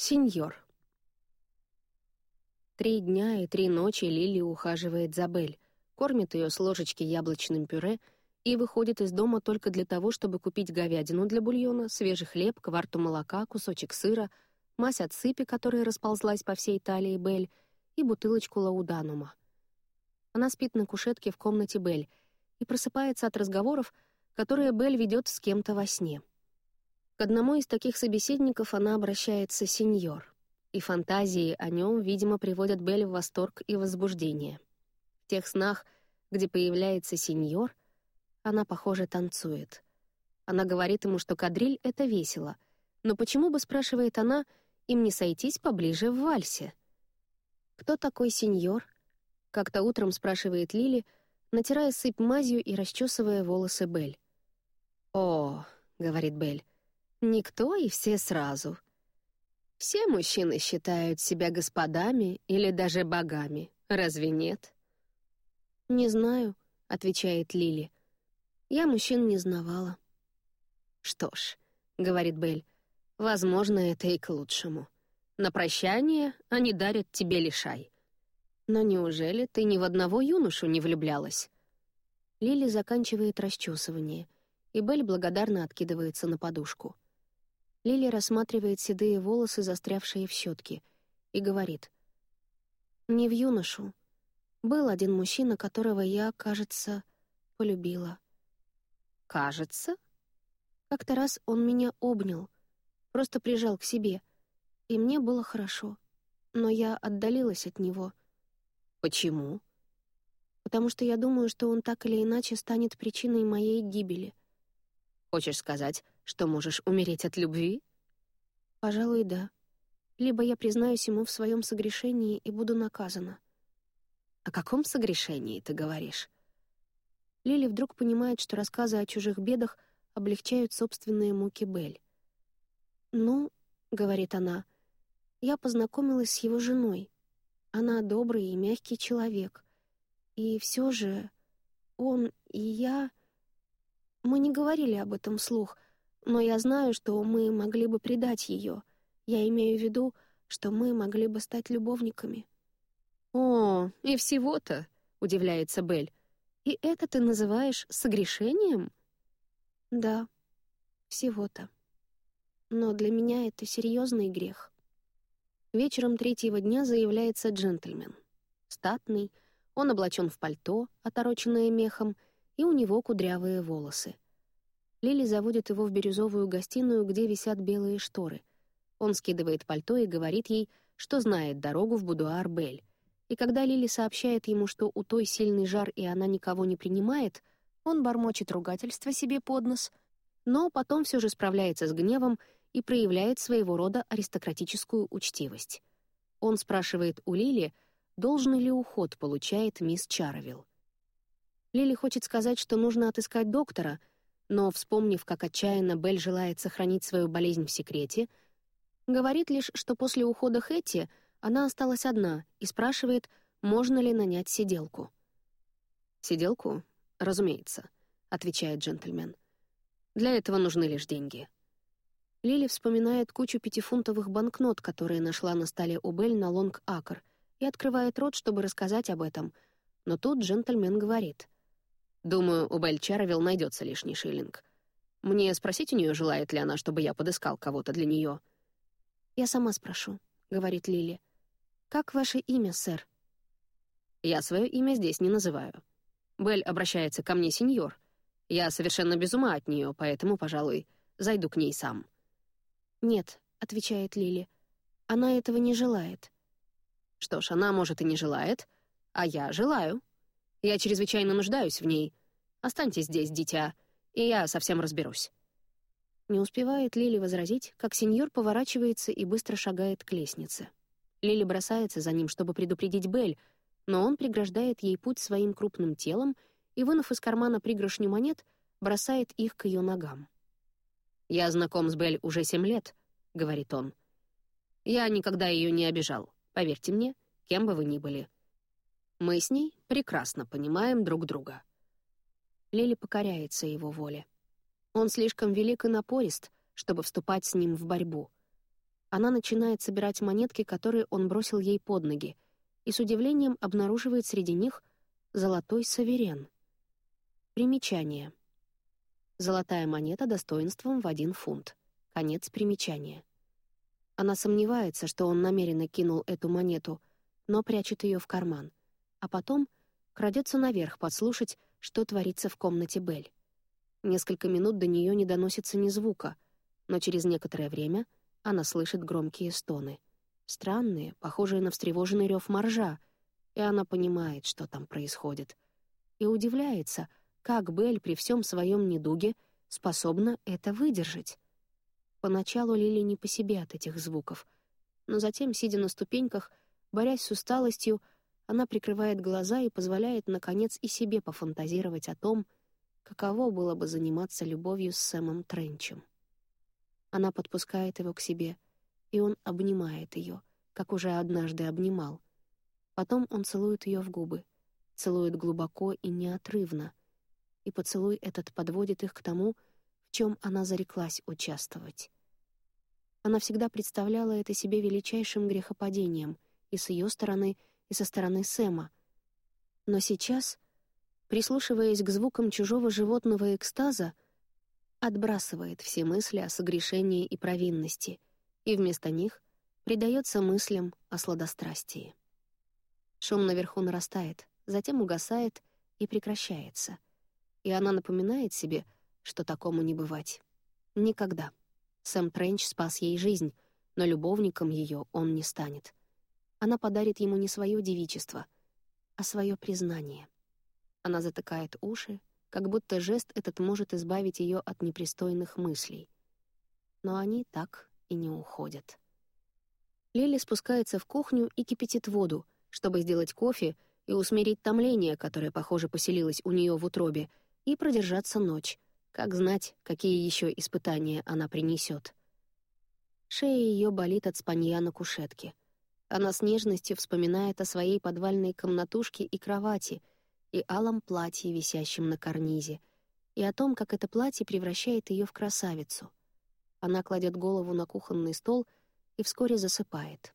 Сеньор. Три дня и три ночи Лили ухаживает за Бель, кормит ее с ложечки яблочным пюре и выходит из дома только для того, чтобы купить говядину для бульона, свежий хлеб, кварту молока, кусочек сыра, мазь от сыпи, которая расползлась по всей талии Бель, и бутылочку лауданума. Она спит на кушетке в комнате Бель и просыпается от разговоров, которые Бель ведет с кем-то во сне. К одному из таких собеседников она обращается «сеньор», и фантазии о нем, видимо, приводят Белль в восторг и возбуждение. В тех снах, где появляется сеньор, она, похоже, танцует. Она говорит ему, что кадриль — это весело, но почему бы, спрашивает она, им не сойтись поближе в вальсе? «Кто такой сеньор?» — как-то утром спрашивает Лили, натирая сыпь мазью и расчесывая волосы Белль. «О», — говорит Белль, Никто и все сразу. Все мужчины считают себя господами или даже богами, разве нет? «Не знаю», — отвечает Лили. «Я мужчин не знавала». «Что ж», — говорит Белль, — «возможно, это и к лучшему. На прощание они дарят тебе лишай. Но неужели ты ни в одного юношу не влюблялась?» Лили заканчивает расчесывание, и Белль благодарно откидывается на подушку. Лили рассматривает седые волосы, застрявшие в щетке, и говорит. «Не в юношу. Был один мужчина, которого я, кажется, полюбила». «Кажется?» Как-то раз он меня обнял, просто прижал к себе, и мне было хорошо. Но я отдалилась от него. «Почему?» «Потому что я думаю, что он так или иначе станет причиной моей гибели». «Хочешь сказать, что можешь умереть от любви? Пожалуй, да. Либо я признаюсь ему в своем согрешении и буду наказана. О каком согрешении ты говоришь? Лили вдруг понимает, что рассказы о чужих бедах облегчают собственные муки Бель. «Ну», — говорит она, — «я познакомилась с его женой. Она добрый и мягкий человек. И все же он и я...» Мы не говорили об этом вслух — но я знаю, что мы могли бы предать ее. Я имею в виду, что мы могли бы стать любовниками». «О, и всего-то», — удивляется Белль. «И это ты называешь согрешением?» «Да, всего-то. Но для меня это серьезный грех». Вечером третьего дня заявляется джентльмен. Статный, он облачен в пальто, отороченное мехом, и у него кудрявые волосы — Лили заводит его в бирюзовую гостиную, где висят белые шторы. Он скидывает пальто и говорит ей, что знает дорогу в будуар Бель. И когда Лили сообщает ему, что у той сильный жар и она никого не принимает, он бормочет ругательство себе под нос, но потом все же справляется с гневом и проявляет своего рода аристократическую учтивость. Он спрашивает у Лили, должный ли уход получает мисс Чаровилл. Лили хочет сказать, что нужно отыскать доктора — но, вспомнив, как отчаянно Белль желает сохранить свою болезнь в секрете, говорит лишь, что после ухода Хэтти она осталась одна и спрашивает, можно ли нанять сиделку. «Сиделку? Разумеется», — отвечает джентльмен. «Для этого нужны лишь деньги». Лили вспоминает кучу пятифунтовых банкнот, которые нашла на столе у Белль на Лонг-Акр, и открывает рот, чтобы рассказать об этом, но тут джентльмен говорит — Думаю, у Бель Чаровил найдется лишний шиллинг. Мне спросить у нее, желает ли она, чтобы я подыскал кого-то для нее. «Я сама спрошу», — говорит Лили. «Как ваше имя, сэр?» «Я свое имя здесь не называю. Бель обращается ко мне сеньор. Я совершенно без ума от нее, поэтому, пожалуй, зайду к ней сам». «Нет», — отвечает Лили. «Она этого не желает». «Что ж, она, может, и не желает, а я желаю». Я чрезвычайно нуждаюсь в ней. Останьтесь здесь, дитя, и я совсем разберусь». Не успевает Лили возразить, как сеньор поворачивается и быстро шагает к лестнице. Лили бросается за ним, чтобы предупредить Бель, но он преграждает ей путь своим крупным телом и, вынув из кармана пригоршню монет, бросает их к ее ногам. «Я знаком с Бель уже семь лет», — говорит он. «Я никогда ее не обижал, поверьте мне, кем бы вы ни были. Мы с ней прекрасно понимаем друг друга. Лили покоряется его воле. Он слишком велик и напорист, чтобы вступать с ним в борьбу. Она начинает собирать монетки, которые он бросил ей под ноги, и с удивлением обнаруживает среди них золотой саверен. Примечание. Золотая монета достоинством в один фунт. Конец примечания. Она сомневается, что он намеренно кинул эту монету, но прячет ее в карман, а потом крадется наверх подслушать, что творится в комнате Бель. Несколько минут до нее не доносится ни звука, но через некоторое время она слышит громкие стоны. Странные, похожие на встревоженный рев моржа, и она понимает, что там происходит. И удивляется, как Бель при всем своем недуге способна это выдержать. Поначалу Лили не по себе от этих звуков, но затем, сидя на ступеньках, борясь с усталостью, она прикрывает глаза и позволяет, наконец, и себе пофантазировать о том, каково было бы заниматься любовью с Сэмом Тренчем. Она подпускает его к себе, и он обнимает ее, как уже однажды обнимал. Потом он целует ее в губы, целует глубоко и неотрывно, и поцелуй этот подводит их к тому, в чем она зареклась участвовать. Она всегда представляла это себе величайшим грехопадением и с ее стороны, и со стороны Сэма. Но сейчас, прислушиваясь к звукам чужого животного экстаза, отбрасывает все мысли о согрешении и провинности, и вместо них предается мыслям о сладострастии. Шум наверху нарастает, затем угасает и прекращается. И она напоминает себе — что такому не бывать. Никогда. Сэм Тренч спас ей жизнь, но любовником ее он не станет. Она подарит ему не свое девичество, а свое признание. Она затыкает уши, как будто жест этот может избавить ее от непристойных мыслей. Но они так и не уходят. Лили спускается в кухню и кипятит воду, чтобы сделать кофе и усмирить томление, которое, похоже, поселилось у нее в утробе, и продержаться ночь, как знать, какие еще испытания она принесет. Шея ее болит от спанья на кушетке. Она с нежностью вспоминает о своей подвальной комнатушке и кровати, и алом платье, висящем на карнизе, и о том, как это платье превращает ее в красавицу. Она кладет голову на кухонный стол и вскоре засыпает.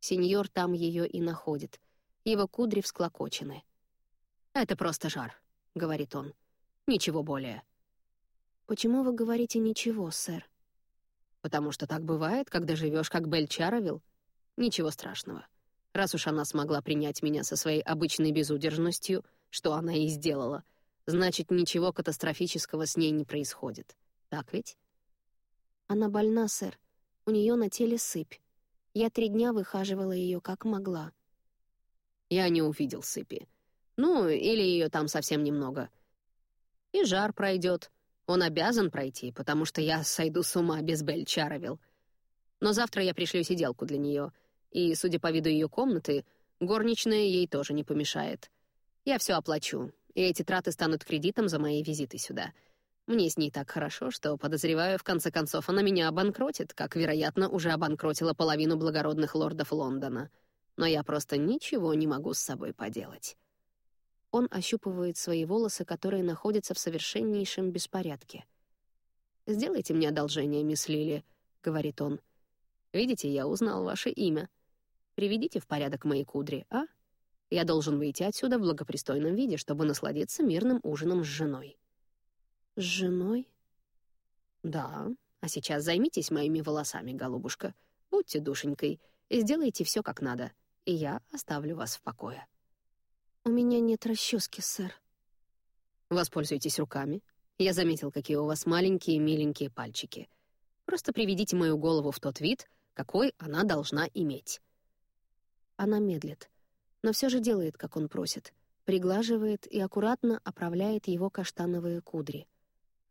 Сеньор там ее и находит. Его кудри всклокочены. «Это просто жар», — говорит он. «Ничего более». «Почему вы говорите «ничего», сэр?» «Потому что так бывает, когда живешь как Бель Чаровил. Ничего страшного. Раз уж она смогла принять меня со своей обычной безудержностью, что она и сделала, значит, ничего катастрофического с ней не происходит. Так ведь?» «Она больна, сэр. У нее на теле сыпь. Я три дня выхаживала ее как могла». Я не увидел сыпи. Ну, или ее там совсем немного. И жар пройдет. Он обязан пройти, потому что я сойду с ума без Бель Чаровил. Но завтра я пришлю сиделку для нее, и, судя по виду ее комнаты, горничная ей тоже не помешает. Я все оплачу, и эти траты станут кредитом за мои визиты сюда. Мне с ней так хорошо, что, подозреваю, в конце концов она меня обанкротит, как, вероятно, уже обанкротила половину благородных лордов Лондона. Но я просто ничего не могу с собой поделать. Он ощупывает свои волосы, которые находятся в совершеннейшем беспорядке. «Сделайте мне одолжение, мисс Лили», — говорит он. «Видите, я узнал ваше имя. Приведите в порядок мои кудри, а? Я должен выйти отсюда в благопристойном виде, чтобы насладиться мирным ужином с женой». «С женой?» «Да, а сейчас займитесь моими волосами, голубушка. Будьте душенькой и сделайте все как надо, и я оставлю вас в покое». «У меня нет расчески, сэр». «Воспользуйтесь руками. Я заметил, какие у вас маленькие миленькие пальчики. Просто приведите мою голову в тот вид, какой она должна иметь». Она медлит, но все же делает, как он просит, приглаживает и аккуратно оправляет его каштановые кудри.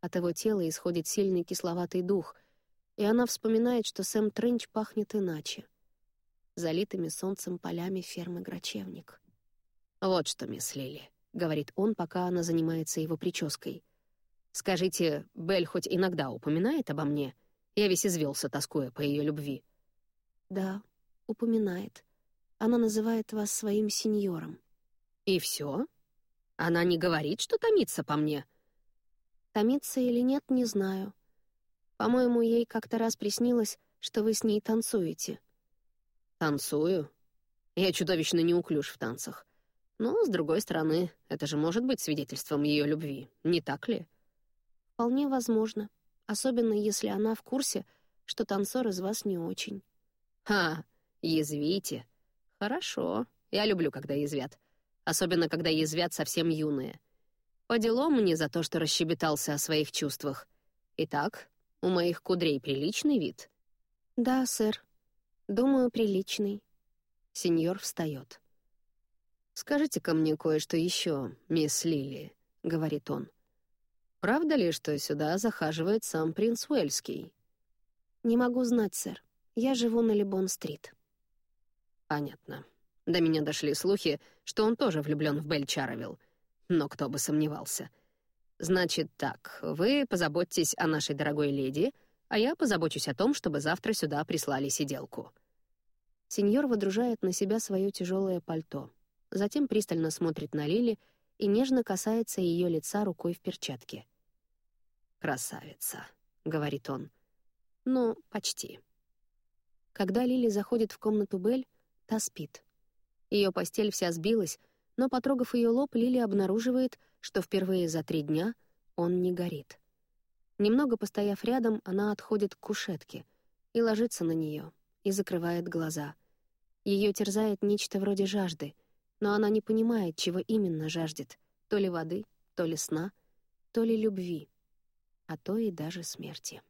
От его тела исходит сильный кисловатый дух, и она вспоминает, что Сэм Тренч пахнет иначе — залитыми солнцем полями фермы Грачевник. «Вот что, мисс Лили», — говорит он, пока она занимается его прической. «Скажите, Белль хоть иногда упоминает обо мне? Я весь извелся, тоскуя по ее любви». «Да, упоминает. Она называет вас своим сеньором». «И все? Она не говорит, что томится по мне?» «Томится или нет, не знаю. По-моему, ей как-то раз приснилось, что вы с ней танцуете». «Танцую? Я чудовищно неуклюж в танцах. Но, с другой стороны, это же может быть свидетельством ее любви, не так ли?» «Вполне возможно, особенно если она в курсе, что танцор из вас не очень». «Ха, язвите. Хорошо, я люблю, когда язвят. Особенно, когда язвят совсем юные. По делам мне за то, что расщебетался о своих чувствах. Итак, у моих кудрей приличный вид?» «Да, сэр. Думаю, приличный». Сеньор встает. «Скажите-ка мне кое-что еще, мисс Лили», — говорит он. «Правда ли, что сюда захаживает сам принц Уэльский?» «Не могу знать, сэр. Я живу на Либон-стрит». «Понятно. До меня дошли слухи, что он тоже влюблен в Бель Чаровилл. Но кто бы сомневался. Значит так, вы позаботьтесь о нашей дорогой леди, а я позабочусь о том, чтобы завтра сюда прислали сиделку». Сеньор водружает на себя свое тяжелое пальто затем пристально смотрит на Лили и нежно касается ее лица рукой в перчатке. «Красавица», — говорит он. «Ну, почти». Когда Лили заходит в комнату Бель, та спит. Ее постель вся сбилась, но, потрогав ее лоб, Лили обнаруживает, что впервые за три дня он не горит. Немного постояв рядом, она отходит к кушетке и ложится на нее и закрывает глаза. Ее терзает нечто вроде жажды, но она не понимает, чего именно жаждет, то ли воды, то ли сна, то ли любви, а то и даже смерти.